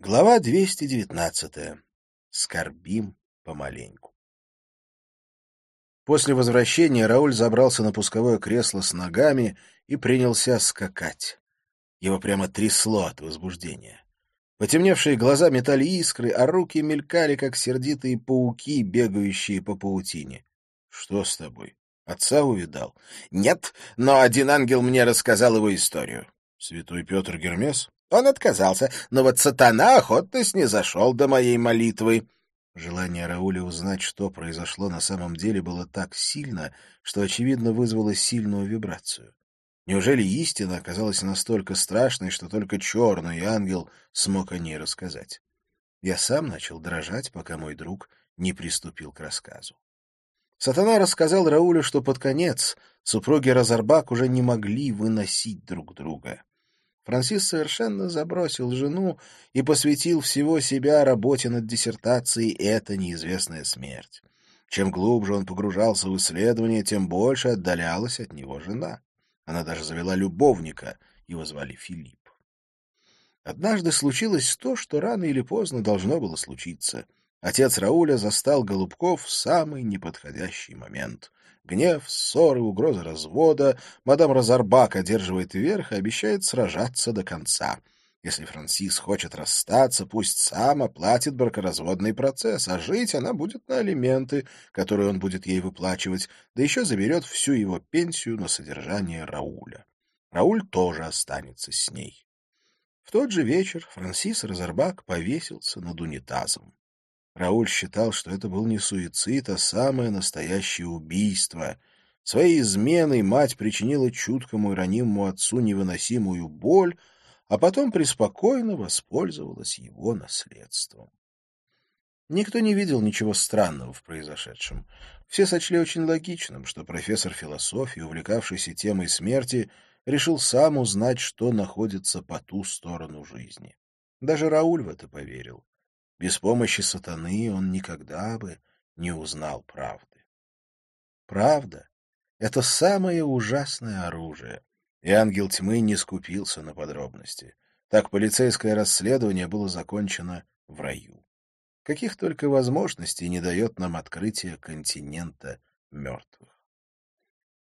Глава 219. Скорбим помаленьку. После возвращения Рауль забрался на пусковое кресло с ногами и принялся скакать. Его прямо трясло от возбуждения. Потемневшие глаза метали искры, а руки мелькали, как сердитые пауки, бегающие по паутине. — Что с тобой? Отца увидал? — Нет, но один ангел мне рассказал его историю. — Святой Петр Гермес? Он отказался, но вот сатана охотно снизошел до моей молитвы. Желание Рауля узнать, что произошло на самом деле, было так сильно, что, очевидно, вызвало сильную вибрацию. Неужели истина оказалась настолько страшной, что только черный ангел смог о ней рассказать? Я сам начал дрожать, пока мой друг не приступил к рассказу. Сатана рассказал Раулю, что под конец супруги Разорбак уже не могли выносить друг друга. Франсис совершенно забросил жену и посвятил всего себя работе над диссертацией «Это неизвестная смерть». Чем глубже он погружался в исследование, тем больше отдалялась от него жена. Она даже завела любовника, его звали Филипп. Однажды случилось то, что рано или поздно должно было случиться. Отец Рауля застал Голубков в самый неподходящий момент. Гнев, ссоры, угроза развода. Мадам Разорбак одерживает верх и обещает сражаться до конца. Если Франсис хочет расстаться, пусть сам оплатит бракоразводный процесс, а жить она будет на алименты, которые он будет ей выплачивать, да еще заберет всю его пенсию на содержание Рауля. Рауль тоже останется с ней. В тот же вечер Франсис Разорбак повесился над унитазом. Рауль считал, что это был не суицид, а самое настоящее убийство. Своей изменой мать причинила чуткому и ранимому отцу невыносимую боль, а потом преспокойно воспользовалась его наследством. Никто не видел ничего странного в произошедшем. Все сочли очень логичным, что профессор философии, увлекавшийся темой смерти, решил сам узнать, что находится по ту сторону жизни. Даже Рауль в это поверил. Без помощи сатаны он никогда бы не узнал правды. Правда — это самое ужасное оружие, и ангел тьмы не скупился на подробности. Так полицейское расследование было закончено в раю. Каких только возможностей не дает нам открытие континента мертвых.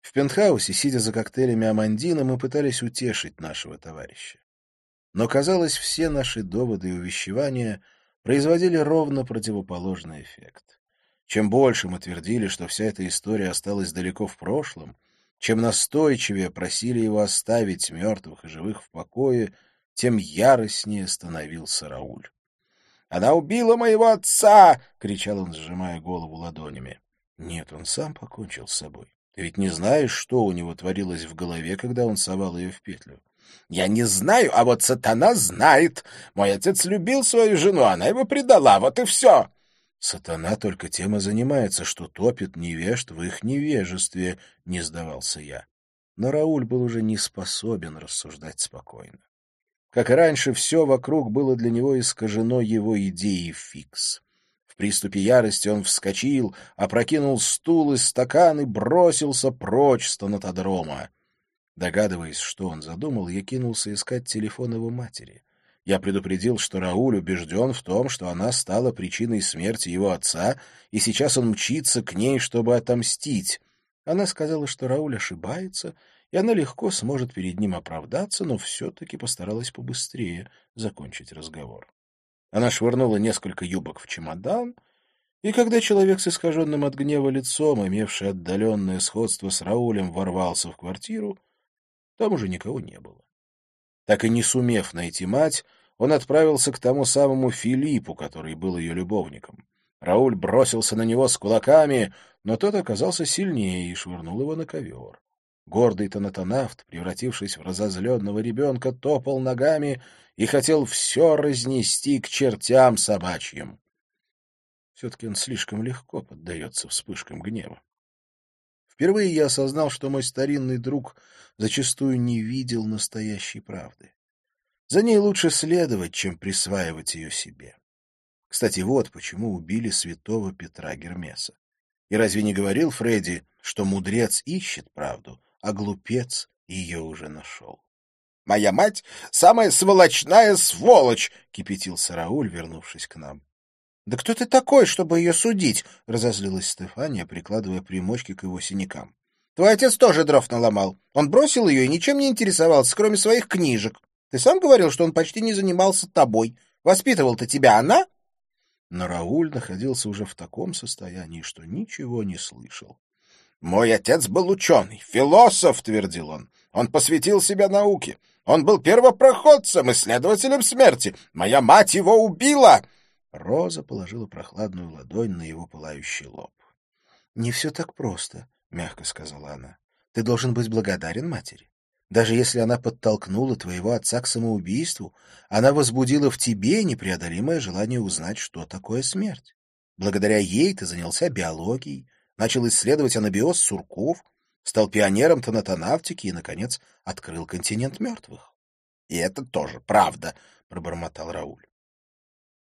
В пентхаусе, сидя за коктейлями Амандина, мы пытались утешить нашего товарища. Но, казалось, все наши доводы и увещевания — производили ровно противоположный эффект. Чем больше мы твердили, что вся эта история осталась далеко в прошлом, чем настойчивее просили его оставить мертвых и живых в покое, тем яростнее становился Рауль. «Она убила моего отца!» — кричал он, сжимая голову ладонями. «Нет, он сам покончил с собой. Ты ведь не знаешь, что у него творилось в голове, когда он совал ее в петлю. Я не знаю, а вот сатана знает. Мой отец любил свою жену, она его предала, вот и все. Сатана только тем и занимается, что топит невежд в их невежестве, не сдавался я. Но Рауль был уже не способен рассуждать спокойно. Как и раньше, все вокруг было для него искажено его идеей фикс. В приступе ярости он вскочил, опрокинул стул и стакан и бросился прочь с тонатодрома. Догадываясь, что он задумал, я кинулся искать телефон его матери. Я предупредил, что Рауль убежден в том, что она стала причиной смерти его отца, и сейчас он мчится к ней, чтобы отомстить. Она сказала, что Рауль ошибается, и она легко сможет перед ним оправдаться, но все-таки постаралась побыстрее закончить разговор. Она швырнула несколько юбок в чемодан, и когда человек с искаженным от гнева лицом, имевший отдаленное сходство с Раулем, ворвался в квартиру, там уже никого не было. Так и не сумев найти мать, он отправился к тому самому Филиппу, который был ее любовником. Рауль бросился на него с кулаками, но тот оказался сильнее и швырнул его на ковер. Гордый тонатонавт, превратившись в разозленного ребенка, топал ногами и хотел все разнести к чертям собачьим. Все-таки он слишком легко поддается вспышкам гнева. Впервые я осознал, что мой старинный друг зачастую не видел настоящей правды. За ней лучше следовать, чем присваивать ее себе. Кстати, вот почему убили святого Петра Гермеса. И разве не говорил Фредди, что мудрец ищет правду, а глупец ее уже нашел? Моя мать — самая сволочная сволочь!» — кипятился Рауль, вернувшись к нам. «Да кто ты такой, чтобы ее судить?» — разозлилась Стефания, прикладывая примочки к его синякам. «Твой отец тоже дров наломал. Он бросил ее и ничем не интересовался, кроме своих книжек. Ты сам говорил, что он почти не занимался тобой. Воспитывал-то тебя она?» Но Рауль находился уже в таком состоянии, что ничего не слышал. «Мой отец был ученый, философ», — твердил он. «Он посвятил себя науке. Он был первопроходцем, исследователем смерти. Моя мать его убила!» Роза положила прохладную ладонь на его пылающий лоб. — Не все так просто, — мягко сказала она. — Ты должен быть благодарен матери. Даже если она подтолкнула твоего отца к самоубийству, она возбудила в тебе непреодолимое желание узнать, что такое смерть. Благодаря ей ты занялся биологией, начал исследовать анабиоз сурков, стал пионером тонатонавтики и, наконец, открыл континент мертвых. — И это тоже правда, — пробормотал Рауль.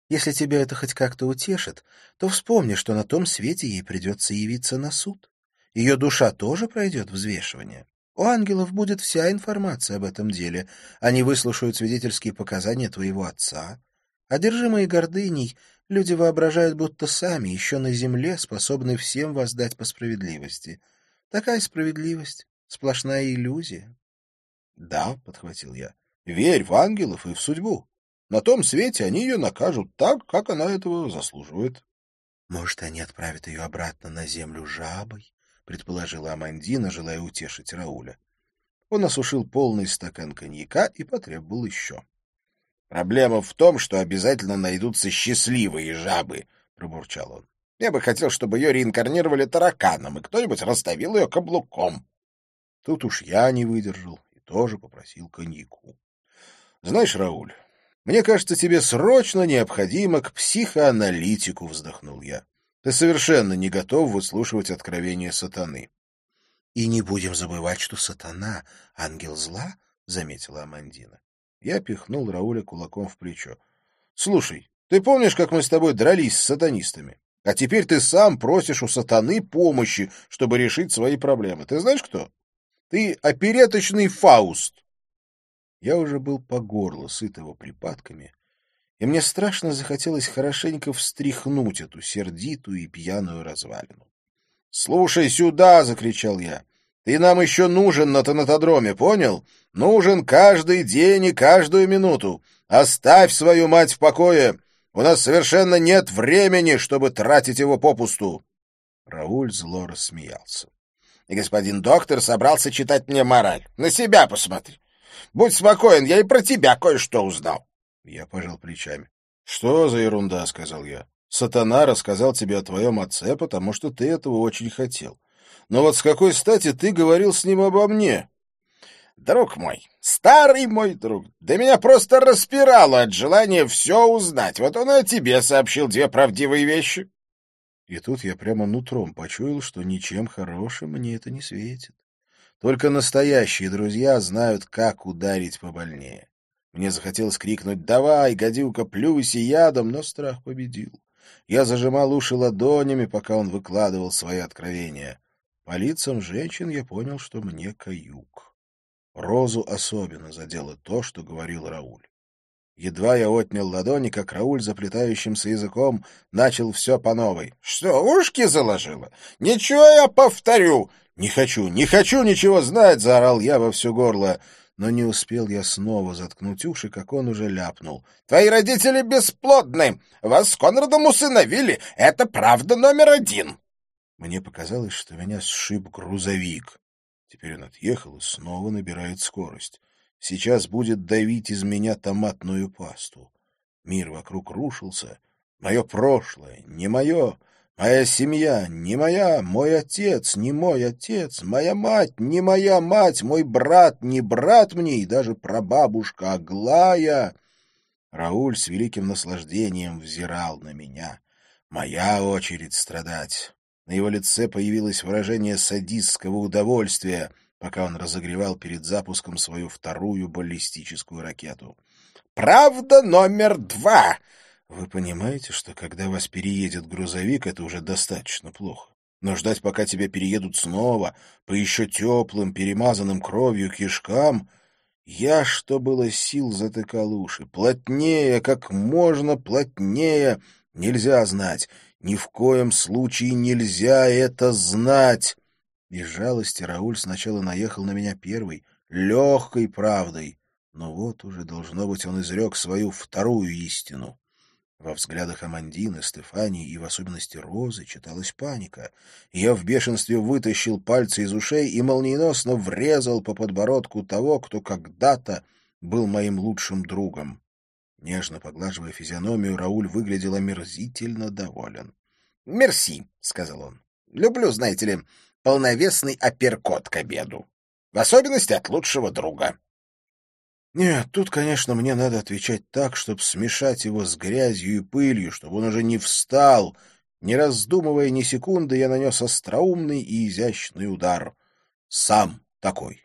Если тебя это хоть как-то утешит, то вспомни, что на том свете ей придется явиться на суд. Ее душа тоже пройдет взвешивание. У ангелов будет вся информация об этом деле. Они выслушают свидетельские показания твоего отца. Одержимые гордыней, люди воображают, будто сами, еще на земле, способны всем воздать по справедливости. Такая справедливость — сплошная иллюзия. — Да, — подхватил я, — верь в ангелов и в судьбу. На том свете они ее накажут так, как она этого заслуживает. — Может, они отправят ее обратно на землю жабой? — предположила Амандина, желая утешить Рауля. Он осушил полный стакан коньяка и потребовал еще. — Проблема в том, что обязательно найдутся счастливые жабы, — пробурчал он. — Я бы хотел, чтобы ее реинкарнировали тараканом, и кто-нибудь расставил ее каблуком. Тут уж я не выдержал и тоже попросил коньяку. — Знаешь, Рауль, мне кажется, тебе срочно необходимо к психоаналитику, вздохнул я. Ты совершенно не готов выслушивать откровения сатаны. И не будем забывать, что сатана — ангел зла, — заметила Амандина. Я пихнул Рауля кулаком в плечо. — Слушай, ты помнишь, как мы с тобой дрались с сатанистами? А теперь ты сам просишь у сатаны помощи, чтобы решить свои проблемы. Ты знаешь кто? Ты опереточный Фауст. Я уже был по горло сыт его припадками, и мне страшно захотелось хорошенько встряхнуть эту сердитую и пьяную развалину. — Слушай сюда! — закричал я. — Ты нам еще нужен на тонатодроме, понял? Нужен каждый день и каждую минуту. Оставь свою мать в покое! У нас совершенно нет времени, чтобы тратить его попусту. Рауль зло рассмеялся. — Господин доктор собрался читать мне мораль. На себя посмотри. Будь спокоен, я и про тебя кое-что узнал. Я пожал плечами. — Что за ерунда, — сказал я. — Сатана рассказал тебе о твоем отце, потому что ты этого очень хотел. Но вот с какой стати ты говорил с ним обо мне? — Друг мой, старый мой друг, да меня просто распирало от желания все узнать. Вот он и о тебе сообщил две правдивые вещи. И тут я прямо нутром почуял, что ничем хорошим мне это не светит. Только настоящие друзья знают, как ударить побольнее. Мне захотелось крикнуть «Давай, гадюка, плюйся ядом!», но страх победил. Я зажимал уши ладонями, пока он выкладывал свои откровения. По лицам женщин я понял, что мне каюк. Розу особенно задело то, что говорил Рауль. Едва я отнял ладони, как Рауль заплетающимся языком начал все по новой. — Что, ушки заложило? Ничего я повторю! «Не хочу, не хочу ничего знать!» — заорал я во все горло. Но не успел я снова заткнуть уши, как он уже ляпнул. «Твои родители бесплодны! Вас с Конрадом усыновили! Это правда номер один!» Мне показалось, что меня сшиб грузовик. Теперь он отъехал и снова набирает скорость. Сейчас будет давить из меня томатную пасту. Мир вокруг рушился. Мое прошлое, не мое, Моя семья не моя, мой отец не мой отец, моя мать не моя мать, мой брат не брат мне и даже прабабушка Аглая. Рауль с великим наслаждением взирал на меня. Моя очередь страдать. На его лице появилось выражение садистского удовольствия, пока он разогревал перед запуском свою вторую баллистическую ракету. «Правда номер два!» Вы понимаете, что когда вас переедет грузовик, это уже достаточно плохо. Но ждать, пока тебя переедут снова, по еще теплым, перемазанным кровью кишкам... Я, что было сил, затыкал уши. Плотнее, как можно плотнее. Нельзя знать. Ни в коем случае нельзя это знать. Из жалости Рауль сначала наехал на меня первый, легкой правдой. Но вот уже, должно быть, он изрек свою вторую истину. Во взглядах Амандины, Стефании и в особенности Розы читалась паника. Я в бешенстве вытащил пальцы из ушей и молниеносно врезал по подбородку того, кто когда-то был моим лучшим другом. Нежно поглаживая физиономию, Рауль выглядел омерзительно доволен. — Мерси, — сказал он. — Люблю, знаете ли, полновесный апперкот к обеду. В особенности от лучшего друга. Нет, тут, конечно, мне надо отвечать так, чтобы смешать его с грязью и пылью, чтобы он уже не встал. Не раздумывая ни секунды, я нанес остроумный и изящный удар. Сам такой.